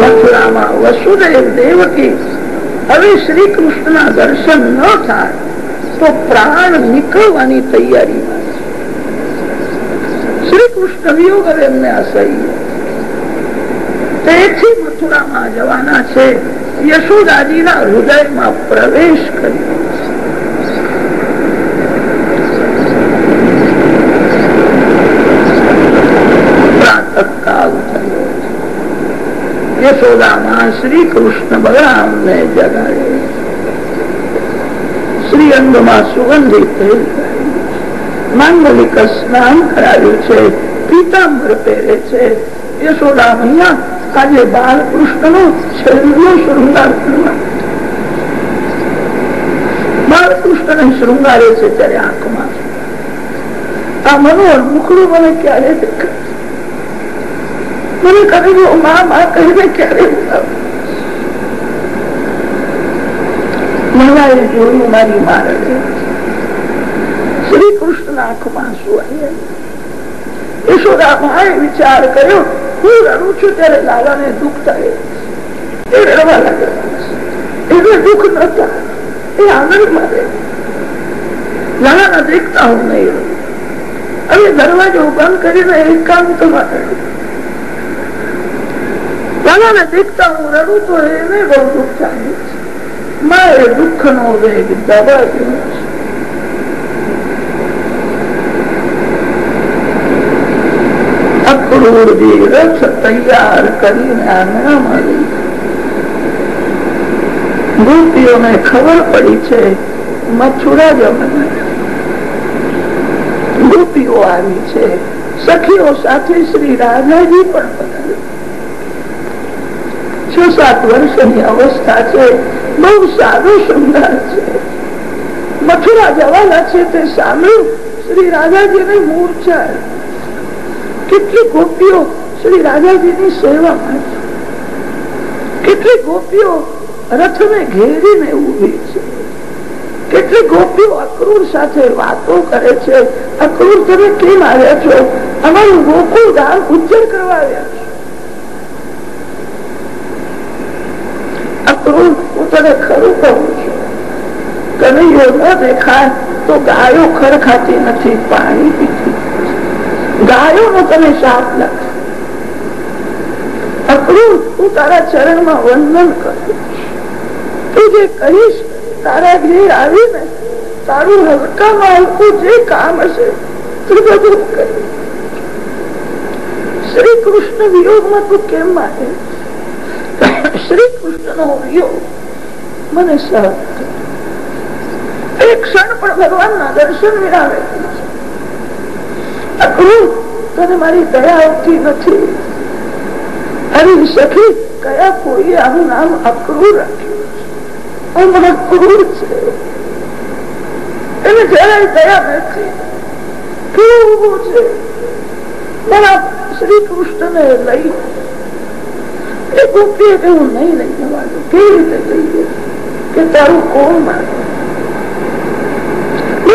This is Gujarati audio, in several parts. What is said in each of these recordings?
મથુરામાં નીકળવાની તૈયારીમાં શ્રી કૃષ્ણ વિયોગ હવે તેથી મથુરામાં જવાના છે. યશોદાજીના હૃદયમાં પ્રવેશ કર્યો પ્રાતકાલ થયો યશોદામાં શ્રી કૃષ્ણ બલરામને જગાડે શ્રી અંગમાં સુગંધિત થઈ માંગલિક સ્નાન કરાવ્યું છે પીતાંબર પહેરે છે યશોદા મૈયા આજે બાલકૃષ્ણ નો છેલ્લો શૃંગાર કરવા બાલકૃષ્ણ ને શૃંગારે છે ત્યારે આંખમાં આ મનોહર મુખડું મને ક્યારે દેખાય મને કહ્યું મા મા કહીને ક્યારે મહારાજે જોયું, મારી મારે શ્રી કૃષ્ણ આંખમાં શું વિચાર કર્યો, હું રડું છું ત્યારે લાલાને દુઃખ થાય. એ રડવા લાગે એને દુઃખ નતા એ આનંદમાં રહે લાલાના દેખતા હું નહીં હવે દરવાજો બંધ કરીને એક કામ રડું. લાલાને દેખતા હું રડું તો એને બહુ દુઃખ થાય. મારે દુઃખ નો વેગ દબાવ્યો છે ખબર પડી છે, મથુરા જવાના ગોપીઓ આવી છે. સખીઓ સાથે શ્રી રાજાજી પણ છ સાત વર્ષની અવસ્થા છે, બહુ સારો શૃંગાર છે. મથુરા જવાના છે તે સાંભળ્યું શ્રી રાજાજીને મૂર્છા. કેટલી ગોપીઓ શ્રી રાજાજીની સેવા માટે. કેટલી ગોપીઓ રથને ઘેરીને ઊભી છે. કેટલી ગોપીઓ અક્રૂર સાથે વાતો કરે છે. અક્રૂર તમે કેમ આવ્યા છો? અમારું ગોકુળ ગામ ઉજ્જર કરવા આવ્યા છો અક્રૂર હું તને ખરું કહું છું. કનૈયો ન દેખાય તો ગાયો ખરખાતી નથી, પાણી પીતી ગાયો તને શાપ લાગે અક્રૂર હું તારા ચરણમાં આવીને તારું હલકામાં હલકું જે કામ હશે, તે બધું કરી. તું કેમ માને? શ્રી કૃષ્ણ નો વિયોગ મને સહજ ક્ષણ પણ ભગવાનના દર્શન વિરાવે. તને મારી દયા આવતી નથી. અરે સખી, કયા કોઈ આનું નામ અક્રૂર રાખ્યું છે? ક્રૂર છે. એને જરાય દયા નથી. કેવું છે? મારા શ્રી કૃષ્ણને લઈ, એ ગોપીએ કહ્યું, નહીં લઈ જવાનું કેવી રીતે લઈ કે તારું કોણ માને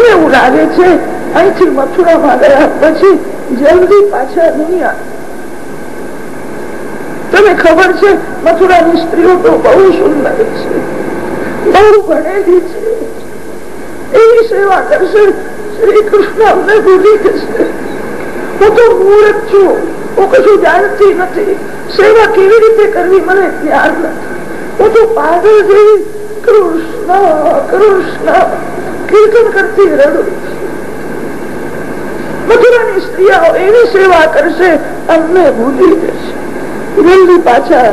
એવું લાગે છે અહીંથી મથુરામાં ગયા પછી જલ્દી પાછા આવે તને ખબર છે મથુરાની સ્ત્રીઓ તો બહુ સુંદર છે બહુ ભણેલી છે એવી સેવા કરશે શ્રી કૃષ્ણ અમને ભૂલી જશે હું તો મૂર્ખ છું હું કશું જાણતી નથી સેવા કેવી રીતે કરવી મને જ્ઞાન નથી હું તો પાગલ જેવી કૃષ્ણ કૃષ્ણ, કીર્તન કરતી રડું. મથુરાની સ્ત્રીઓ એવી સેવા કરશે, અમને ભૂલી જશે. જલ્દી પાછા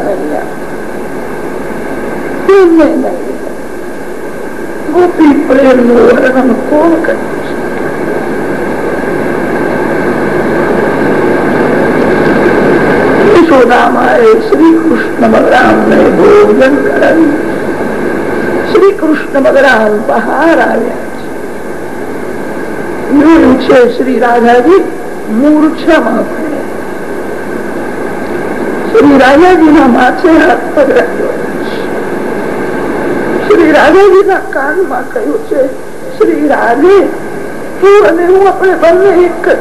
ગોપી પ્રેમનું વર્ણન કોણ કર્યું યશોદામાએ શ્રી કૃષ્ણ બલરામ ને ભોજન કરાવ્યું. શ્રી કૃષ્ણ બલરામ બહાર આવ્યા છે. શ્રી રાધાજી મૂર્છામાં પડ્યા. શ્રી રાજાજીના માથે હાથ પકડાયો. શ્રી રાજાજીના કાનમાં કહ્યું છે શ્રી રાધે તું અને હું આપણે બંને એક જ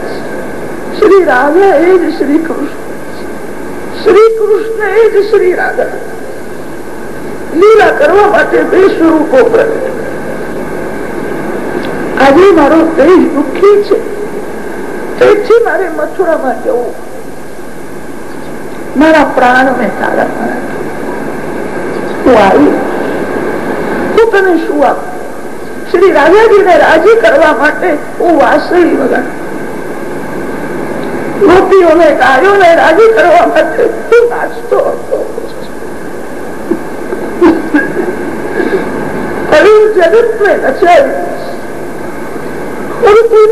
શ્રી રાધા એ જ શ્રી કૃષ્ણ શ્રી કૃષ્ણ એ જ શ્રી રાધા લીલા કરવા માટે બે સ્વરૂપો પ્રગટ આજે મારો દેહ દુઃખી છે. તેથી મારે મથુરામાં જવું. મારા પ્રાણ મેં તારા હું આવી. હું તને શું આપ? શ્રી રાજાજીને રાજી કરવા માટે હું વાસળી વગાડ ગોપીઓને ગાયોને રાજી કરવા માટે હું નાચતો હતો જગત મેં નચાવી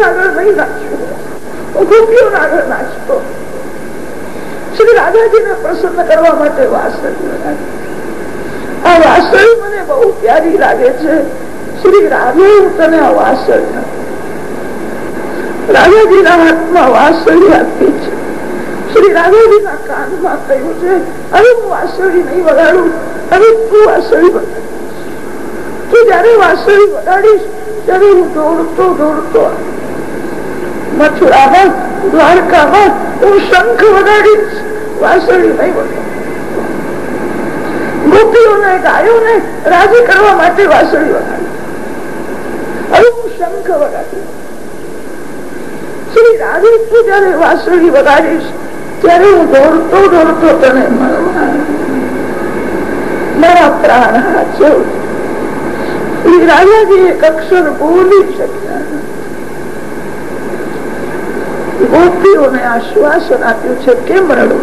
આગળ નહીં નાચું હું આગળ નાચતો શ્રી રાજાજીને પ્રસન્ન કરવા માટે વગાડી આ વાસળી મને બહુ પ્યારી લાગે છે શ્રી રાધે તને આ વાસળી રાજાજીના હાથમાં વાસળી આપી છે શ્રી રાધાજીના કાનમાં કહ્યું છે અરે હું વાસળી નહીં વગાડું અરે તું વાસળી જયારે વાસળી વગાડીશ ત્યારે હું દોડતો દોડતો મથુરામાં દ્વારકામાં હું શંખ વગાડીશ વાસળી નહીં વગાડી રાજી કરવા માટે વાસળી વગાડી શ્રી રાધે તું જયારે વાસળી વગાડીશ ત્યારે હું દોડતો દોડતો તને મળવા મારા પ્રાણ હાચવ રાજાજી એક અક્ષર બોલી શક્યા ગોપીઓને આશ્વાસન આપ્યું છે, કેમ રડો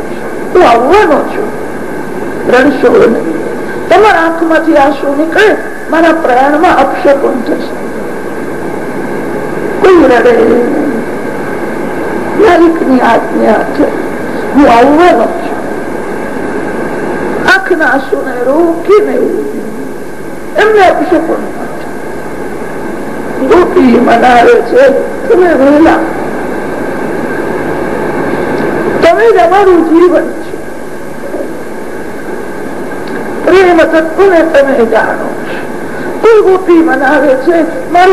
હું આવવાનો છું. રડશો નહીં તમારા આંખમાંથી આંસુ નીકળે, મારા પ્રાણમાં અપશકુન થશે. કોઈ રડે માલિકની આજ્ઞા છે, હું આવવાનો છું. આંખના આંસુને રોકીને એમને અપશકુન દુઃખી મનાવે છે. તમે રહેલા તમે જ અમારું જીવન છે. પ્રેમ તત્વને તમે જાણો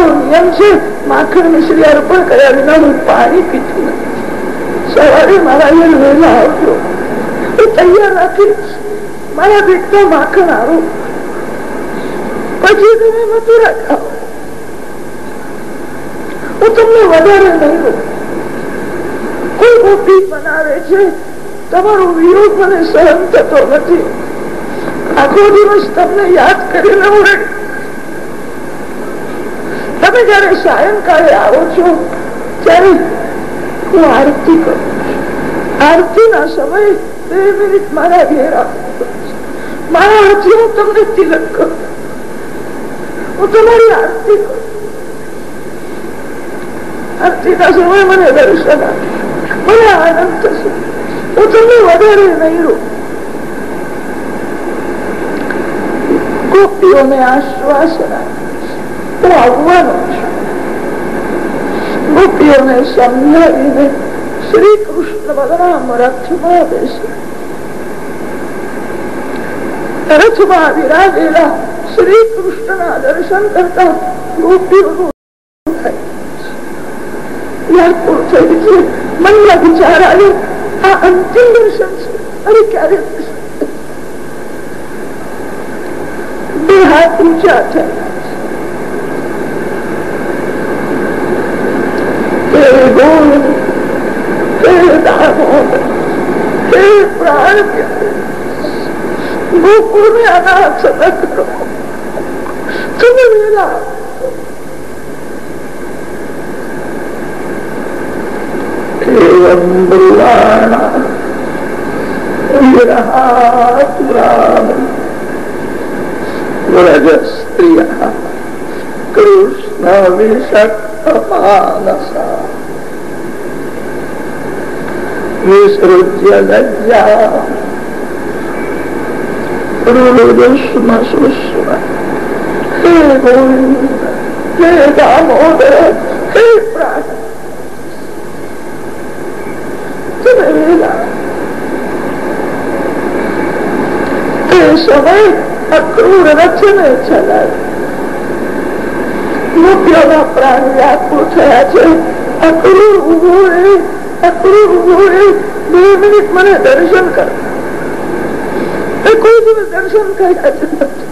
નિયમ છે, માખણ મિશ્રી અર્પણ કર્યા વિના પાણી પીતી નથી. સવારે મારા અહીંયા વહેલા આવજો. હું તૈયાર રાખીશ. મારા પેટમાં માખણ આરો પછી તમે મથુરા ખાઓ હું તમને વધારે નહીં કોઈ મોટી બનાવે છે, તમારો વિરોધ મને સહન થતો નથી. આખો દિવસ તમને યાદ કરીને હું તમે જયારે સાયંકાળે આવો છો, ત્યારે હું આરતી કરું આરતી ના સમયે બે મિનિટ મારા ઘેર મારા હાથે હું તમને તિલક કરું હું તમારી આરતી કરું. આરતી સમય મને દર્શન મને આનંદ થશે. હું તમને વધારે નહીં રૂ ગોપીઓને આશ્વાસન હું આવવાનો છું. ગોપીઓને સમજાવીને શ્રી કૃષ્ણ બલરામ રથમાં બેસે. રથમાં વિરાજેલા શ્રી કૃષ્ણના દર્શન કરતા ગોપીઓનું વ્યાકુળ થઈ છે. મનમાં વિચાર આવ્યો આ અંતિમ દર્શન છે. અરે ક્યારે બે હાથ ઊંચા થયા. પ્રાણ ગોકુળ ને આના સતત કરો દીધા કૃષ્ણ વિષક્તમાનસ વિસૃજ્ય લજ્જા રુદુષ્મ સુષ્મા હે ગોવિંદ પ્રાણ તે સમય અક્રૂર રચને ચલાય પ્રાણ વ્યાકુળ થયા છે અક્રૂર ઊભો રે અક્રૂર ઊભો રે બે મિનિટ મને દર્શન કર કોઈ દર્શન કર્યા છે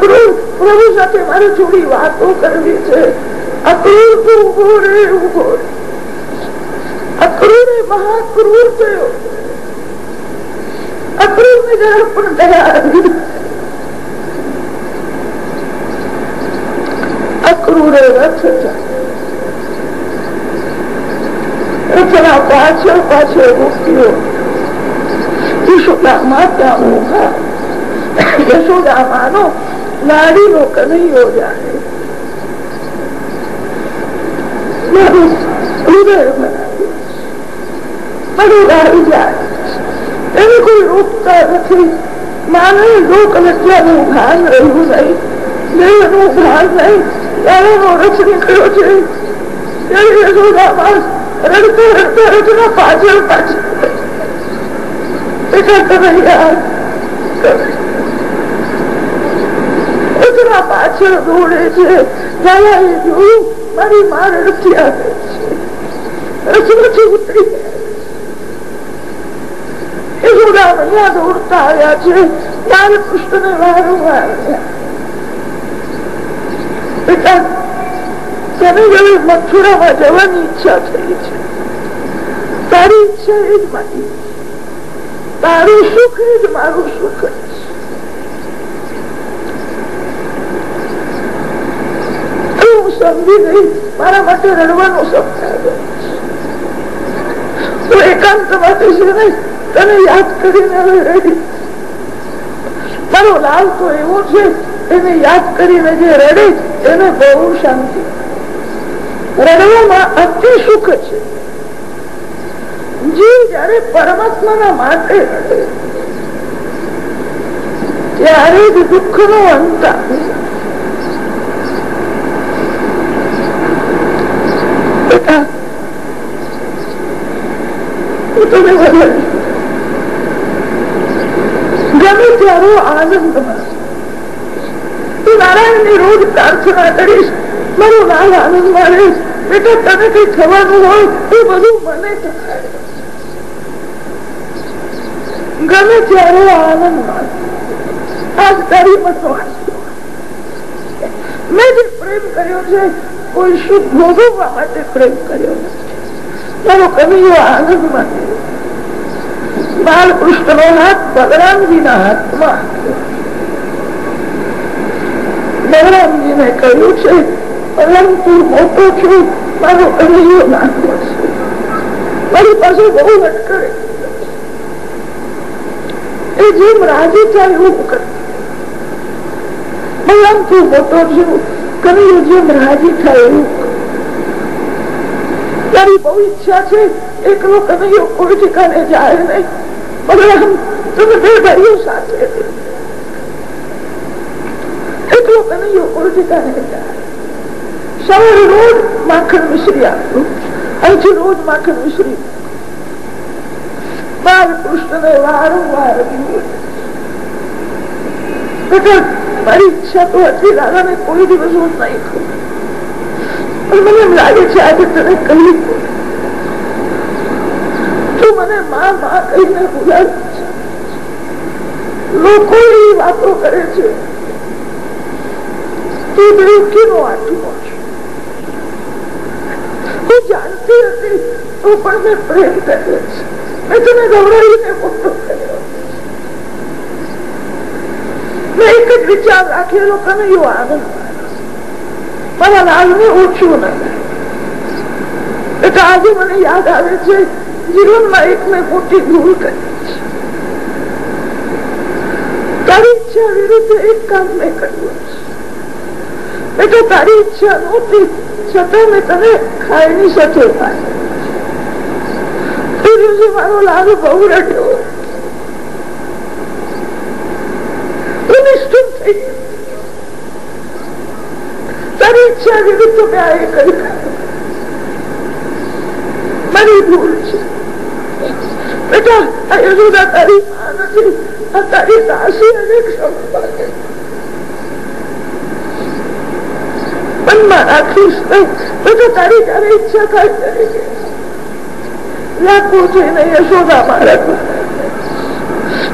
નથી પ્રભુ સાથે મારે થોડી વાતો કરવી છે. અક્રૂર તો ઊભો રે ઊભો રે. પાછળ પાછળ ગોપીઓ યશોદા માતા ઊભા યશોદા માનો જાણે મારું હૃદય બનાવ્યું બધું રાહી જાય એને પાછળ પાછળ કનૈયા રથના પાછળ દોડે છે. દયાએ જોયું મારી મા રડતી છે. ઉતરી જવાની ઈચ્છા થઈ છે. તારી ઈચ્છા એ જ મારી તારું સુખ એ જ મારું સુખ. હું સમજી ગઈ મારા માટે રડવાનો સમજાયો એકાંત માટે છે તને યાદ કરીને રડી. મારો લાલ તો એવો છે, એને યાદ કરીને જે રડે, એને બહુ શાંતિ. રડવામાં અતિ સુખ છે. જીવ જયારે પરમાત્માના માટે રડે, ત્યારે જ દુઃખ નો અંત આવે. બેટા. હું તને વધારી ગમે ત્યારે આનંદ નારાયણની રોજ પ્રાર્થના કરીશ. મારો લાલ આનંદ મારે બેટા, તને કઈ થવાનું હોય એ બધું મને ગમે ત્યારે આનંદ મારે આજ તારી મેં જે પ્રેમ કર્યો છે કોઈ સુખ ભોગવવા માટે પ્રેમ કર્યો મારો કવિઓ આનંદ માટે બાલકૃષ્ણ નો હાથ બલરામજીના હાથમાં બલરામજીને કહ્યું છે પરંતુ મોટો છું, મારો એ જેમ રાજી થાય કરે બલરામ તું મોટો છું જેમ રાજી થાય તારી બહુ ઈચ્છા છે, એકલો કનૈયો કોઈ ઠેકાને જાય નહીં. બલરામ તમે બે ભાઈઓ સાથે. એકલો કનૈયો કોઈ ઠેકાને જાય. સવારે રોજ માખણ મિશ્રી આપવું અહીંથી રોજ માખણ મિશ્રી બાલકૃષ્ણને વારંવાર મારી ઈચ્છા તો હતી દાદાને કોઈ દિવસ હું નહીં પણ મને એમ લાગે છે આજે તને કહી તું મને માં માં કહીને બોલાવી છે. લોકો એવી વાતો કરે છે. તું દેવકીનો છે હું જાણતી હતી તો પણ મેં પ્રેમ કર્યો છે. મેં તને ગૌરવીને મોટો કર્યો. એક જ વિચાર રાખેલો એવો આનંદ મારા લાલને ઓછું ન એટલે આજે મને યાદ આવે છે, જીવનમાં એક મેં મોટી ભૂલ કરી તારી ઈચ્છા વિરુદ્ધ એક કામ મેં કર્યું એટલે તારી ઈચ્છા નહોતી, છતાં મેં તને ખાયની સાથે મારો લાલ બહુ રડ્યો નિષ્ઠુર થઈ તારી ઈચ્છા વિરુદ્ધ મેં આ કરી મારી ભૂલ છે બેટા આ યશોદા તારી માં નથી આ તારી દાસી અને ક્ષમા મનમાં રાખીશ તો તારી તારે ઈચ્છા થાય કરી લાખો જોઈને યશોદા મારા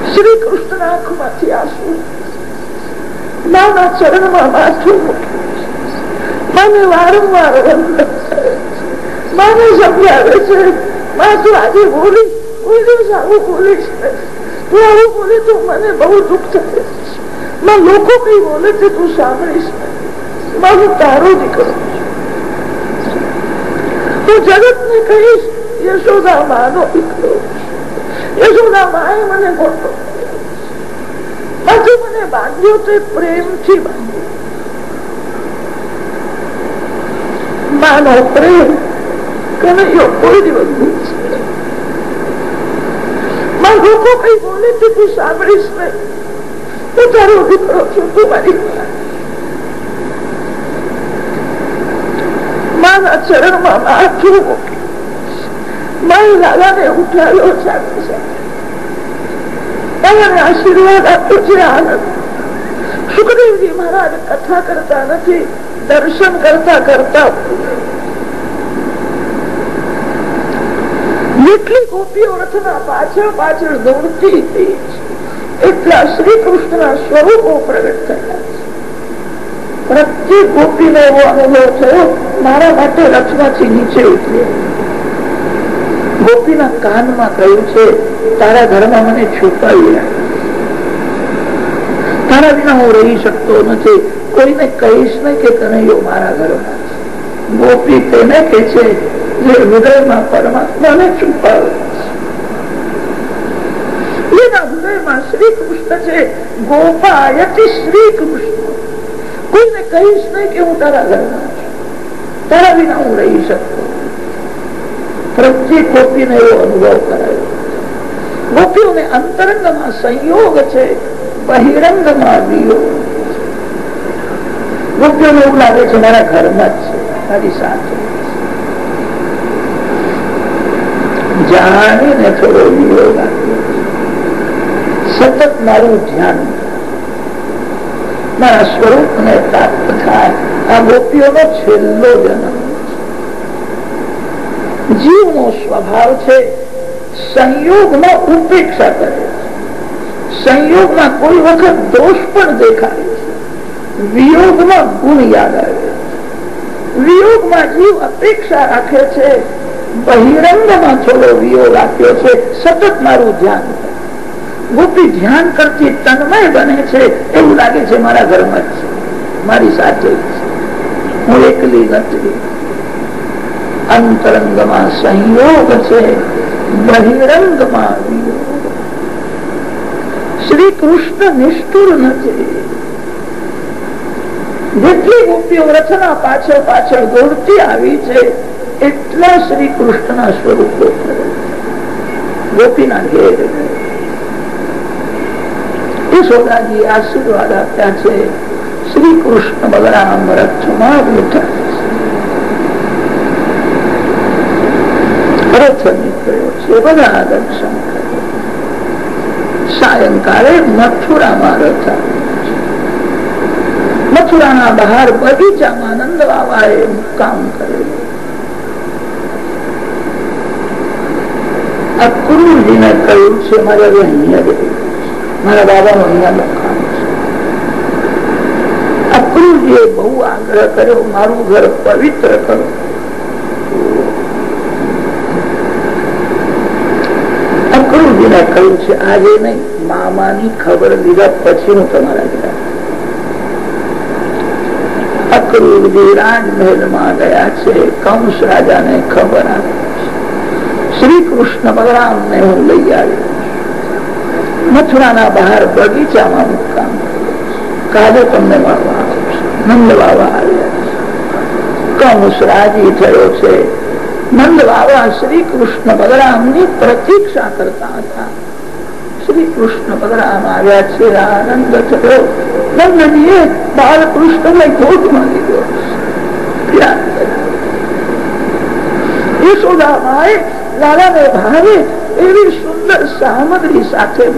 શ્રી કૃષ્ણ આંખમાંથી આંસુ માના ચરણમાં માથું મને વારંવાર મને સમજાવે છે. માથું આજે બોલી કોઈ દિવસ આવું છે. તું આવું બોલે તો મને બહુ દુઃખ થશે માં લોકો કઈ બોલે છે તું સાંભળીશ. માં હું તારો દીકરો હું જગત ને કહીશ, યશોદા માનો દીકરો યશોદા માએ મને મોટો મને બાંધ્યો તે પ્રેમથી બાંધ્યો. પ્રેમ કનૈયો કોઈ દિવસ ભૂલશે માં લોકો બોલે તું સાંભળીશ નહીં. હું તારો દીકરો છું, તું મારી માના ચરણમાં માથું મારી લાલાને ઉઠાવ્યો સાથે આશીર્વાદ આપ્યો છે આનંદ. સુખદેવજી મહારાજ કથા કરતા નથી, દર્શન કરતા કરતા. જેટલી ગોપીઓ રથના પાછળ પાછળ દોડતી હતી. એટલા શ્રી કૃષ્ણના સ્વરૂપો પ્રગટ થયા પ્રત્યેક ગોપીનો એવો અનુભવ થયો, મારા માટે રથમાંથી નીચે ઉતર્યો ગોપીના કાનમાં કહ્યું છે તારા ઘરમાં મને છુપાવી તારા વિના હું રહી શકતો નથી. કોઈને કહીશ ને કે કનૈયો મારા ઘરમાં ગોપી તેને કે છે જે હૃદયમાં પરમાત્માને છુપાવે એના હૃદયમાં શ્રી કૃષ્ણ છે. ગોપાયતી શ્રી કૃષ્ણ કોઈને કહીશ નહીં કે હું તારા ઘરમાં તારા વિના હું રહી શકતો પ્રત્યેક ગોપીને એવો અનુભવ કરાયો ગોપીઓને અંતરંગમાં સંયોગ છે, બહિરંગમાં વિયોગ ગોપીઓને એવું લાગે છે, મારા ઘરમાં જ છે, મારી સાથે જાણીને થોડો વિયોગ સતત મારું ધ્યાન મારા સ્વરૂપ ને પ્રાપ્ત થાય. આ ગોપીઓનો છેલ્લો જન્મ જીવનો સ્વભાવ છે સંયોગમાં ઉપેક્ષા કરે સંયોગમાં કોઈ વખત દોષ પણ દેખાય છે. વિયોગમાં ગુણ યાદ આવે વિયોગમાં જીવ અપેક્ષા રાખે છે. બહિરંગમાં થોડો વિયોગ આપ્યો છે. સતત મારું ધ્યાન ગોપી ધ્યાન કરતી તન્મય બને છે. એવું લાગે છે મારા ઘરમાં જ છે. મારી સાથે હું એકલી નથી. અંતરંગમાં સંયોગ છે. બહિરંગમાં વિયોગ શ્રી કૃષ્ણ નિષ્ઠુર નથી જેટલી ગોપીઓ રચના પાછળ પાછળ દોડતી આવી છે, એટલા શ્રી કૃષ્ણના સ્વરૂપો ગોપીના ઘેર. યશોદાજી આશીર્વાદ આપ્યા છે શ્રી કૃષ્ણ બલરામ રથમાં બેઠા રથ નીકળ્યો છે, બધા દર્શન રથ મથુરાના બહાર બગીચામાં નંદ બાબાએ કામ કરેલું અક્રૂરજીને કહ્યું છે, મારે હવે અહીંયા મારા બાબાનો અહીંયા લખાણ છે. અક્રૂરજીએ બહુ આગ્રહ કર્યો, મારું ઘર પવિત્ર કરો. અક્રૂરજીને કહ્યું છે? આજે નહીં, મામાની ખબર લીધા પછી હું તમારા ઘેરા શ્રી કૃષ્ણ બલરામ ને હું લઈ મથુરાના બહાર બગીચામાં મુકામ કાલે તમને મળવા આવ્યા કંસ રાજી થયો છે. નંદ બાબા શ્રી કૃષ્ણ બલરામની પ્રતીક્ષા કરતા હતા. શ્રી કૃષ્ણ બલરામ આવ્યા છે, આનંદ થયો. નંદજીએ બાલકૃષ્ણ ને ગોદમાં લીધો. ભાવે એવી સુંદર સામગ્રી સાથે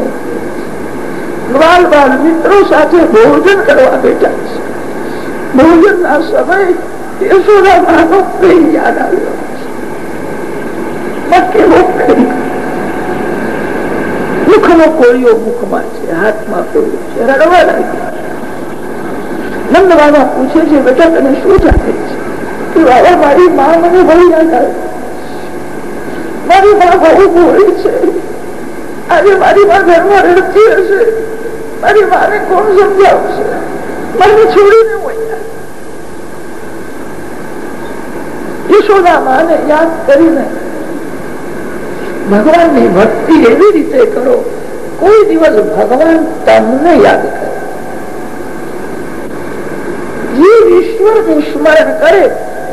બાલ બાલ મિત્રો સાથે ભોજન કરવા બેઠા છે. ભોજન ના સમય યશોદા માનો પ્રેમ યાદ આવ્યો કેવો પ્રેમ મુખનો કોળીઓ મુખમાં છે, હાથમાં કોળીઓ છે, રડવા લાગ્યો નંદ બાબા પૂછે છે, બેટા, તને શું ચાલે છે? બાબા મારી મા મને બહુ યાદ આવે મારી મા બહુ ભોળી છે. આજે મારી મા ઘરમાં રડતી હશે. મારી માને કોણ સમજાવશે? મને છોડીને હોય યશોદા માને યાદ કરીને, ભગવાનની ભક્તિ એવી રીતે કરો કોઈ દિવસ ભગવાન તમને યાદ કરે. જે ઈશ્વરનું સ્મરણ કરે,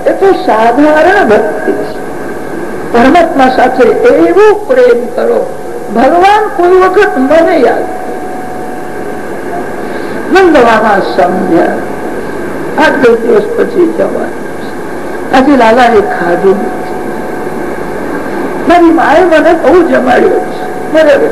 એ તો સાધારણ ભક્તિ છે. પરમાત્મા સાથે એવો પ્રેમ કરો, ભગવાન કોઈ વખત મને યાદ સમજ્યા આઠ દસ દિવસ પછી જવાનું આજે લાલા એ ખાધું મારી માએ મને બહુ જમાડ્યો છે. મને હવે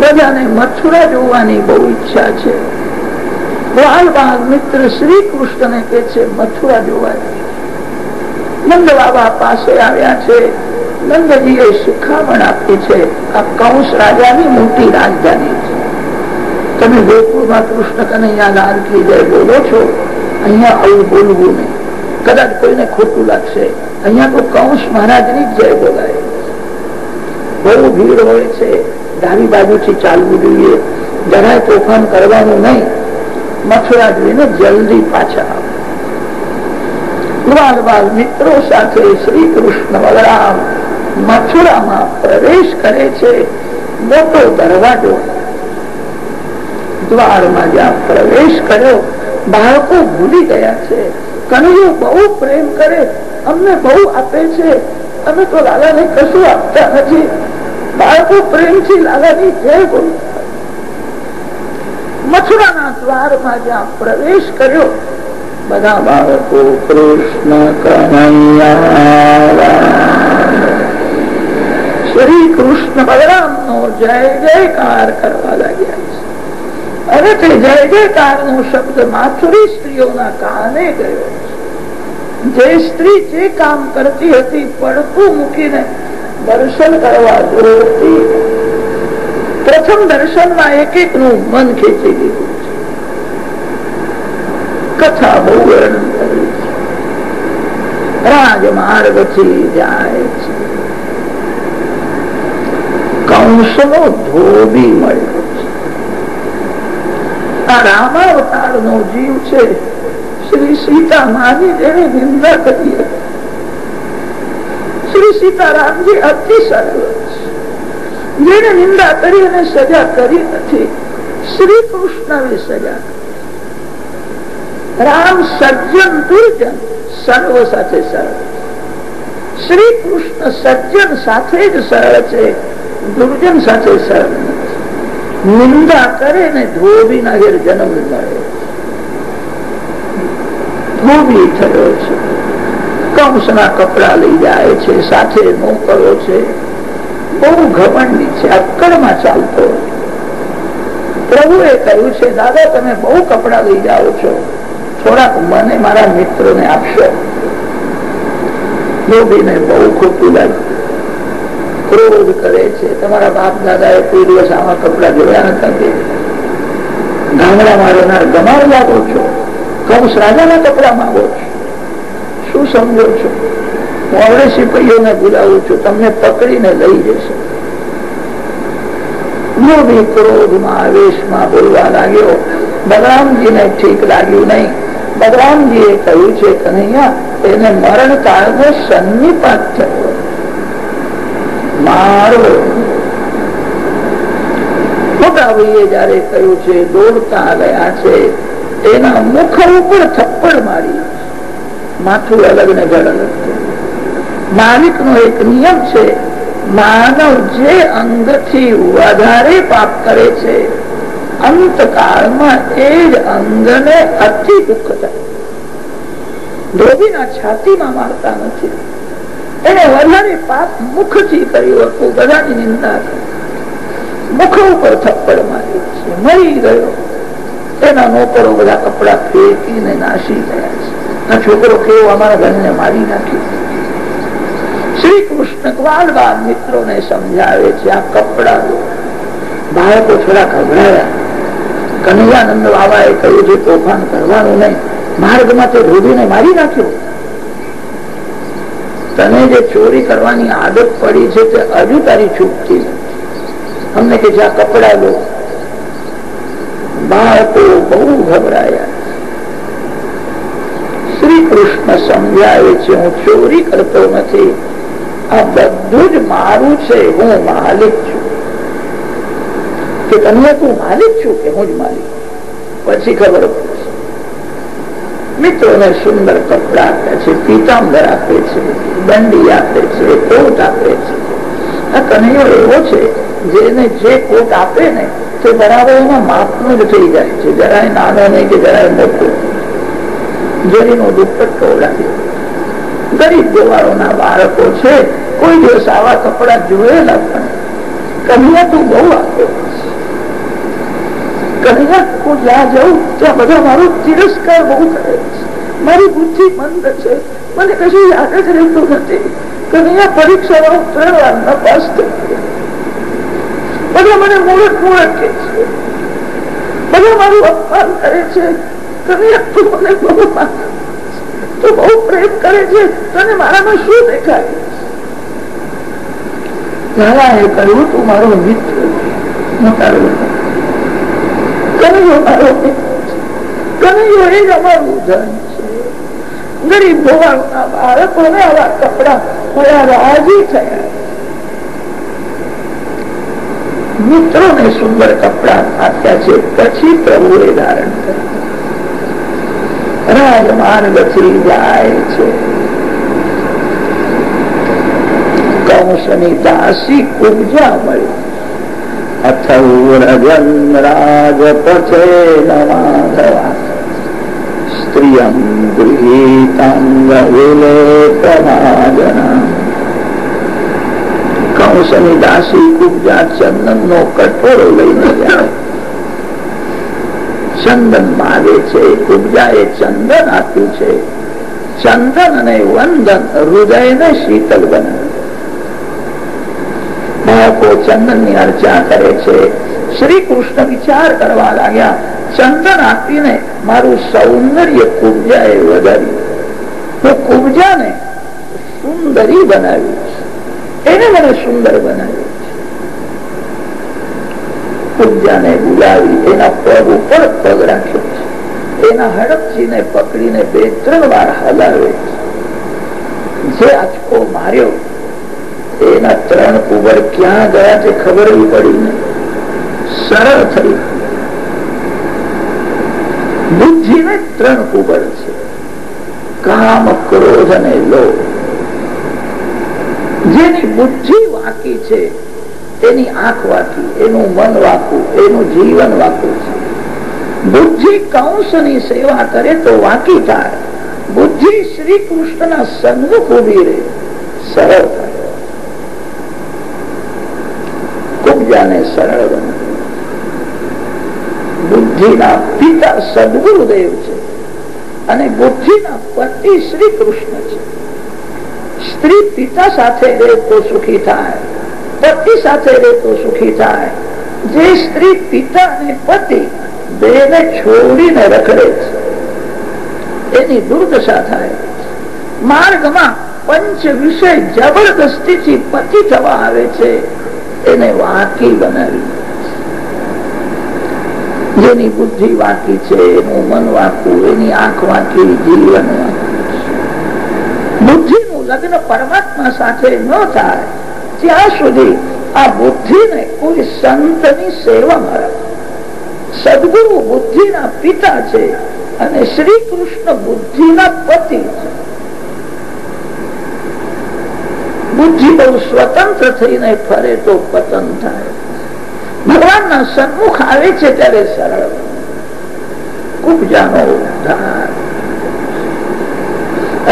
બધાને મથુરા જોવાની બહુ ઈચ્છા છે બાલ બાલ મિત્ર શ્રી કૃષ્ણ કે છે મથુરા જોવાની નંદ બાબા પાસે આવ્યા છે નંદજી એ શિખામણ આપી છે આ કંસ રાજાની મોટી રાજધાની છે તમે ગોકુળમાં કૃષ્ણ કનૈયા લાલ કી જય બોલો છો અહીંયા આવું બોલવું નહીં કદાચ કોઈને ખોટું લાગશે. અહીંયા તો કૌશ મહારાજની જય બોલાય. બહુ ભીડ હોય છે. ડાબી બાજુથી ચાલવું જોઈએ. જરાય તોફાન કરવાનું નહીં. મથુરા જોઈને જલ્દી પાછા મિત્રો સાથે શ્રી કૃષ્ણ બલરામ મથુરામાં પ્રવેશ કરે છે મોટો દરવાજો. દ્વારમાં જ્યાં પ્રવેશ કર્યો, બાળકો ભૂલી ગયા છે. કનૈયો બહુ પ્રેમ કરે, અમને બહુ આપે છે. અમે તો લાલાને કશું આપતા નથી. બાળકો પ્રેમથી લાલાની જય બોલ. મથુરાના દ્વારમાં જ્યાં પ્રવેશ કર્યો, બધા બાળકો કૃષ્ણ કનૈયા. શ્રી કૃષ્ણ બલરામ નો જય, જયકાર કરવા લાગ્યા. છે તે જય જયકાર નો શબ્દ માથુરી સ્ત્રીઓના કાને ગયો જે સ્ત્રી જે કામ કરતી હતી, પડતું મૂકીને દર્શન કરવા જોતી પ્રથમ દર્શનમાં એક એક નું મન ખેંચી દીધું છે. કથા બહુ વર્ણન કરી છે. રાજમાર્ગથી જાય છે. કંસ નો ધોબી મળ્યો. આ રામાવતાર નો જીવ છે. શ્રી સીતા માની જેને નિંદા કરીએ શ્રી સીતારામજી અતિ સરળ જેને નિંદા કરી અને સજા કરી નથી. શ્રી કૃષ્ણ સજા. રામ સજ્જન દુર્જન સર્વ સાથે સરળ શ્રી કૃષ્ણ સજ્જન સાથે જ સરળ છે. દુર્જન સાથે સરળ નિંદા કરે ને ધોબી ના ઘેર જન્મ મળે. ધોબી થયો છે. કંસના કપડા લઈ જાય છે, સાથે નોકરો છે. બહુ ઘમંડી છે, અક્કડમાં ચાલતો. પ્રભુએ કહ્યું છે, દાદા, તમે બહુ કપડા લઈ જાઓ છો. થોડાક મને મારા મિત્રોને આપશો. ધોબીને બહુ ખોટું લાગ્યું. ક્રોધ કરે છે. તમારા બાપ દાદા એ કોઈ દિવસ આવા કપડા જોયા નતા કે? ગામડામાં રહેનાર ગમાર લાગો છો. કંસ રાજાના કપડા માંગો છો. શું સમજો છો? હું સિપાહીઓને બોલાવું છું. તમને પકડીને લઈ જશે. બી ક્રોધમાં આવેશમાં બોલવા લાગ્યો. બલરામજીને ઠીક લાગ્યું નહીં. બલરામજીએ કહ્યું છે, કનૈયા, એને મરણ કાળનો સન્નિપાત થયો. જયારે કહ્યું છે, દોડતા ગયા છે. એના મુખ ઉપર થપ્પડ મારી માથું અલગ ને જળ અલગ માલિક નો એક નિયમ છે, માનવ જે અંગથી વધારે પાપ કરે છે, અંતકાળમાં એ જ અંગને અતિ દુઃખ થાય. ધોબીના છાતીમાં મારતા નથી. એને વધારે પાપ મુખથી કર્યું હતું. બધાની નિંદા મુખ ઉપર થપ્પડ માર્યો છે. મરી ગયો. એના નોકરો બધા કપડા ફેંકીને નાસી ગયા છે. આ છોકરો કેવો અમારા ઘરને મારી નાખ્યો શ્રી કૃષ્ણ બાલ બાલ મિત્રોને સમજાવે છે, આ કપડા બાળકો થોડા ગભરાયા. કનૈયાનંદ બાબાએ કહ્યું છે તોફાન કરવાનું નહીં, માર્ગમાં તે રોધીને મારી નાખ્યો. તને જે ચોરી કરવાની આદત પડી છે તે હજુ તારી છૂટતી અમને કે જ્યાં કપડા લો. બાળકો બહુ ગભરાયા. શ્રી કૃષ્ણ સમજાવે છે, હું ચોરી કરતો નથી. આ બધું જ મારું છે. હું માલિક છું. કે તમને તું માલિક છું કે હું જ માલિક? પછી ખબર પડશે મિત્રોને સુંદર કપડા આપે છે, પીતાંબર આપે છે, દંડી આપે છે, કોટ આપે છે. આ કનૈયો એવો છે, જેને જે કોટ આપે ને, તે બરાબર એના માપનું જ થઈ જાય છે. જરાય નાનો નહીં કે જરાય મોટો. જરીનો દુપટ્ટો ઓળાવી ગરીબ દેવાળોના બાળકો છે, કોઈ દિવસ આવા કપડા જોયેલા પણ. કન્યા તું બહુ આપે. બધા મારો અપમાન કરે છે. કન્યા તું મને બહુ તું બહુ પ્રેમ કરે છે. તને મારામાં શું દેખાય? લાલાએ કહ્યું, તું મારો મિત્ર. મોટા કનૈયો મારો કનૈયો એ જ આવા કપડા મળ્યા રાજી થયા મિત્રોને સુંદર કપડા આપ્યા છે. પછી પ્રભુએ ધારણ કર્યા. રાજમાર્ગથી જાય છે. કંસની દાસી કુબજા મળી. અથૌરજન રાજપથે નમાધવા સ્ત્રિયમ ગૃહીતાંગ વિલે કંસની દાસી કુબજા ચંદન નો કટોરો લઈને જાય ચંદન માગે છે કુબજા એ ચંદન આપ્યું છે ચંદન અને વંદન હૃદયને શીતલ બનાવે બાળકો ચંદનની અર્ચા કરે છે. શ્રી કૃષ્ણ વિચાર કરવા લાગ્યા, ચંદન આપીને મારું સૌંદર્ય કુબજા એ વધાર્યું. હું કુબજાને સુંદરી બનાવી એને મને સુંદર બનાવી એના પગ ઉપર પગ રાખ્યો છે. એના હડપચીને પકડીને બે ત્રણ વાર હલાવે જે આંચકો માર્યો એના ત્રણ કુબર ક્યાં ગયા તે ખબર પડી સરળ થઈ. બુદ્ધિ ને ત્રણ કુબર છે. કામ ક્રોધ અને લો જેની બુદ્ધિ વાકી છે, એની આંખ વાકી, એનું મન વાકું, એનું જીવન વાકું છે. બુદ્ધિ કંસની સેવા કરે તો વાકી થાય. બુદ્ધિ શ્રી કૃષ્ણના સન્મુખ ઊભી રહે. સરળ થાય સરળ બનાવે બુદ્ધિના પિતા સદગુરુદેવ છે અને બુદ્ધિના પતિ શ્રી કૃષ્ણ છે. સ્ત્રી પિતા સાથે રહે તો સુખી થાય, પતિ સાથે રહે તો સુખી થાય. જે સ્ત્રી પિતા અને પતિ બેને છોડીને રખડે છે, એની દુર્દશા થાય. માર્ગમાં પંચ વિષય જબરદસ્તીથી પતિ થવા આવે છે. એને વાકી બનાવી. જેની બુદ્ધિ વાકી છે, એનું મન વાકું, એની આંખ વાકી, જીવન બુદ્ધિ નું લગ્ન પરમાત્મા સાથે ન થાય, ત્યાં સુધી આ બુદ્ધિ ને કોઈ સંતની સેવામાં મળે સદગુરુ બુદ્ધિના પિતા છે અને શ્રી કૃષ્ણ બુદ્ધિના પતિ છે. બુદ્ધિ બહુ સ્વતંત્ર થઈને ફરે તો પતન થાય. ભગવાનના સન્મુખ આવે છે ત્યારે સરળ. કુબજાનો ઉદ્ધાર.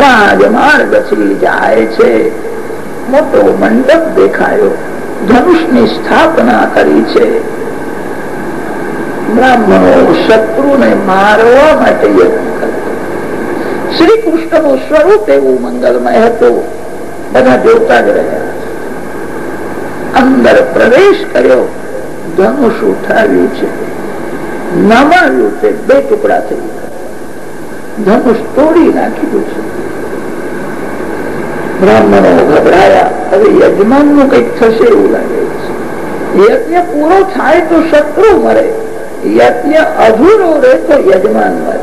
રાજમાર્ગથી જાય છે. મોટો મંડપ દેખાયો. ધનુષની સ્થાપના કરી છે. બ્રાહ્મણો શત્રુને મારવા માટે યત્ન કરતો. શ્રી કૃષ્ણનું સ્વરૂપ એવું મંગલમય હતું. બધા જોતા જ રહ્યા. અંદર પ્રવેશ કર્યો, ધનુષ ઉઠાવ્યું છે. નમાવ્યું છે, બે ટુકડા થઈ ધનુષ તોડી નાખ્યું છે. બ્રાહ્મણો ગભરાયા, હવે યજમાનનું કંઈક થશે એવું લાગે છે. યજ્ઞ પૂરો થાય તો શત્રુ મરે, યજ્ઞ અધૂરો રહે તો યજમાન મરે.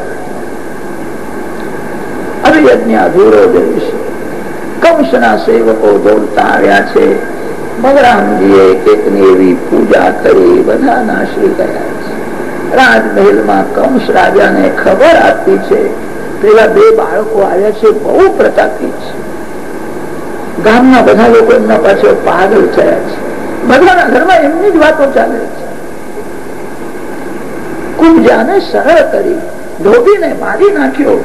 હવે યજ્ઞ અધૂરો જઈશ કંસના સેવકો દોડતા આવ્યા છે. બલરામજીએ કેટલી એવી પૂજા કરી બધા નાશી ગયા છે. રાજમહેલમાં કંસ રાજાને ખબર આપી છે. પેલા બે બાળકો આવ્યા છે, બહુ પ્રતાપી છે. ગામના બધા લોકો એમના પાછળ પાગલ થયા છે. બધાના ઘરમાં એમની જ વાતો ચાલે છે. કુંજાને સરળ કરી, ધોબીને મારી નાખ્યો.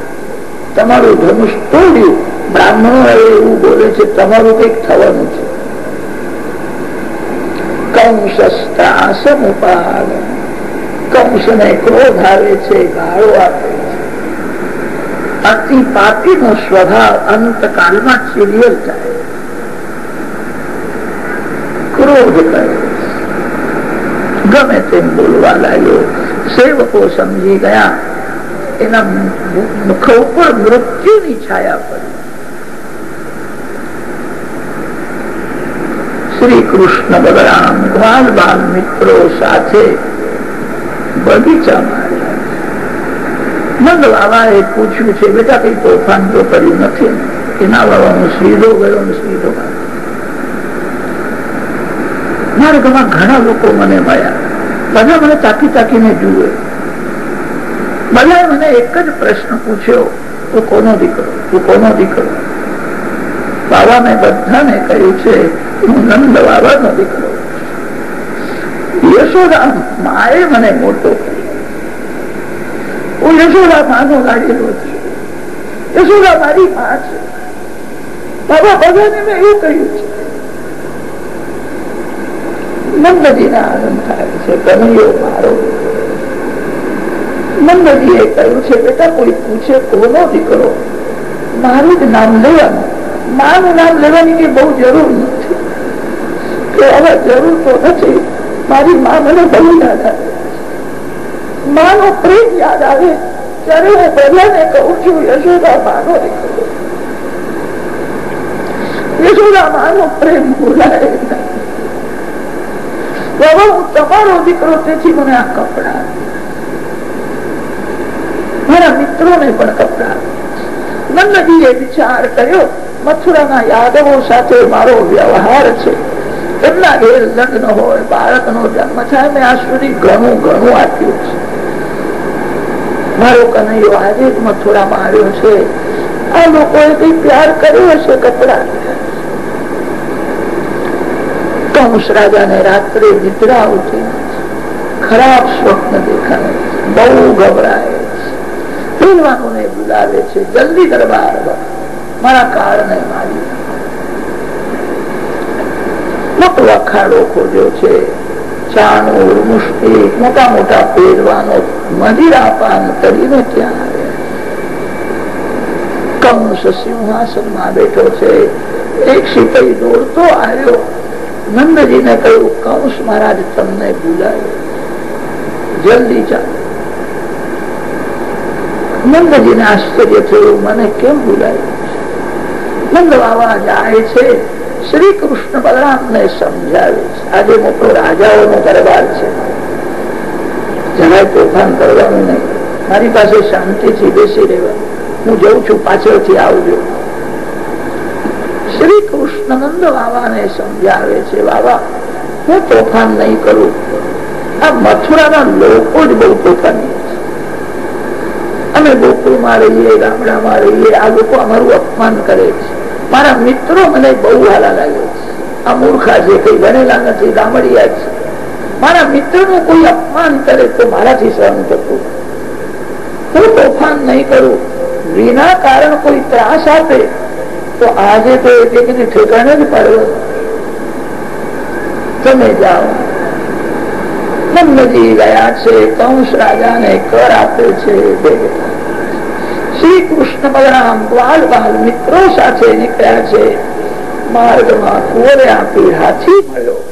તમારું ધનુષ તોડ્યું. બ્રાહ્મણો એવું બોલે છે, તમારું કંઈક થવાનું છે. ક્રોધ ગમે તેમ બોલવા લાગ્યો. સેવકો સમજી ગયા. એના મુખ ઉપર મૃત્યુની છાયા પડી. શ્રી કૃષ્ણ બલરામ બાલ બાલ મિત્રો સાથે બગીચામાં નંદ બાબાએ પૂછ્યું છે, બેટા, કઈ તોફાન તો કર્યું નથી? એના બાબા હું સીધો ગયો સીધો માર્ગમાં ઘણા લોકો મને મળ્યા. બધા મને તાકી તાકીને જુએ. બધાએ મને એક જ પ્રશ્ન પૂછ્યો, તું કોનો દીકરો? તું કોનો દીકરો? બાબા મેં બધાને કહ્યું છે હું નંદ દીકરો કહ્યું છે. આનંદ થાય છે કનૈયો કહ્યું છે, બેટા, કોઈ પૂછે કોનો દીકરો? મારું જ નામ લેવાનું. માનું નામ લેવાની કઈ બહુ જરૂર નથી. કે હવે જરૂર તો નથી. મારી મા મને બહુ યાદ આવે માનો પ્રેમ યાદ આવે, ત્યારે હું બધાને કહું છું, યશોદા, માનો યશોદા, માનો પ્રેમ ભૂલાય તમારો દીકરો તેથી મને આ કપડા મારા મિત્રોને પણ કપડા નંદજીએ વિચાર કર્યો, મથુરાના યાદવો સાથે મારો વ્યવહાર છે. એમના ઘેર લગ્ન હોય, બાળકનો જન્મ થાય, મેં આ સુધી ઘણું ઘણું આપ્યું છે. મારો કનૈયો આજે જ મથુરામાં આવ્યો છે. આ લોકોએ કઈ પ્યાર કર્યો હશે કપડા? કંસ રાજાને રાત્રે નિદ્રા ઉઠી. ખરાબ સ્વપ્ન દેખાય. બહુ ગભરાય પહેલવાનોને બોલાવે છે, જલ્દી દરબાર મારા કારણે મારી. મોટો વખાડો ખોજો છે. ચાણુર મુશ્કેલ મોટા મોટા પહેરવાનો મદિરા પાન કરીને ત્યાં આવ્યા કંસ સિંહાસનમાં બેઠો છે. એક સિપાહી દોડતો આવ્યો. નંદજીને કહ્યું, કંસ મહારાજ, તમને બોલાયો. જલ્દી ચાલો. નંદજીને આશ્ચર્ય થયું, મને કેમ બોલાયું? નંદ બાબા જાય છે. શ્રી કૃષ્ણ બલરામ ને સમજાવે છે. આજે મોટો રાજાઓનો દરબાર છે. જરાય તોફાન કરવાનું નહીં. મારી પાસે શાંતિથી બેસી રહેવા. હું જઉં છું, પાછળથી આવજો. શ્રી કૃષ્ણ નંદ બાબાને સમજાવે છે, બાબા, હું તોફાન નહીં કરું. આ મથુરાના લોકો જ બહુ તોફાની અમે ગોકુળમાં રહીએ, ગામડામાં રહીએ, આ લોકો અમારું અપમાન કરે છે. મારા મિત્રો મને બહુ હાલા લાગે આ મૂર્ખા છે કઈ ભણેલા નથી, ગામડિયા છે. મારા મિત્રનું કોઈ અપમાન કરે તો મારાથી સહન થતું હું તોફાન નહીં કરું. વિના કારણ કોઈ ત્રાસ આપે તો આજે તો એક એક ઠેકાણે જ પાડવો તમે જાઓ. બ્રહ્મજી ગયા છે, કંસ રાજાને કર આપે છે શ્રી કૃષ્ણ બલરામ બાલ બાલ મિત્રો સાથે નીકળ્યા છે. માર્ગમાં કુંવરે આપી હાથી મળ્યો.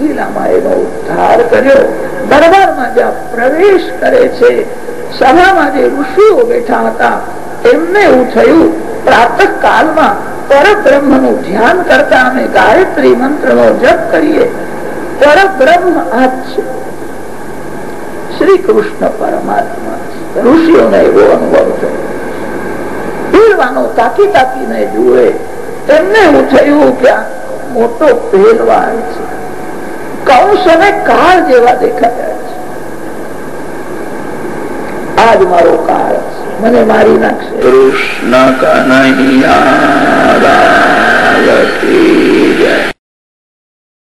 લીલામાં એનો ઉદ્ધાર કર્યો. દરબારમાં જ્યાં પ્રવેશ કરે છે, સભામાં જે ઋષિઓ બેઠા હતા, એમને એવું થયું પ્રાતઃ કાલમાં પરબ્રહ્મનું ધ્યાન કરતા અમે ગાયત્રી મંત્ર નો જપ કરીએ. પરબ્રહ્મ આ છે. શ્રી કૃષ્ણ પરમાત્મા ઋષિઓને એવો અનુભવ થયો પીરવાનો તાકી તાકીને જુએ એમને એવું થયું કે મોટો પહેલવાન છે કૌશ અને કાળ જેવા દેખાયા આજ મારો કાળ મને મારી નાખશે કૃષ્ણ કનૈયા